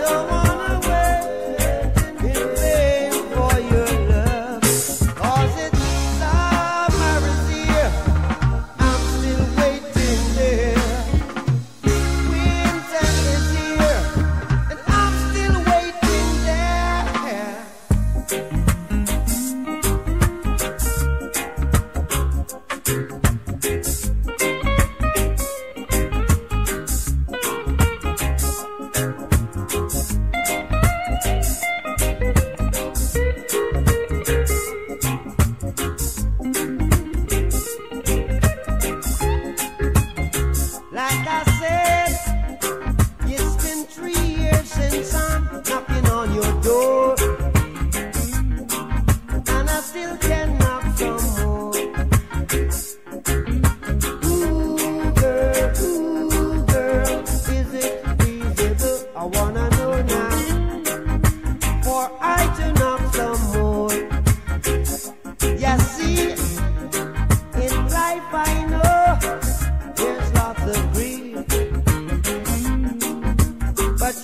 know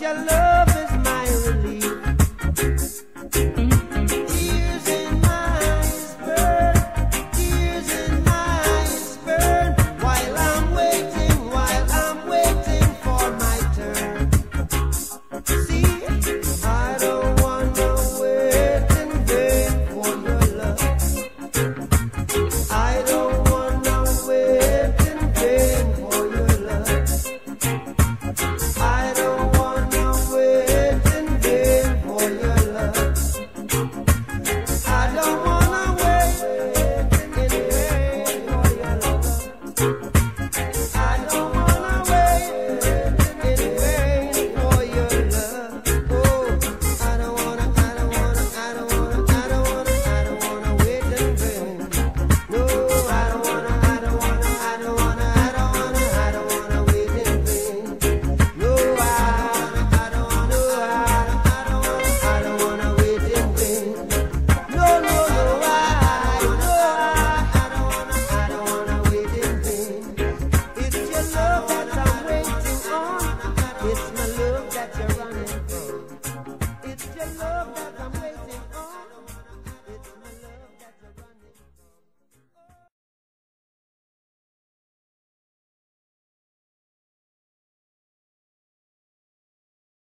your love.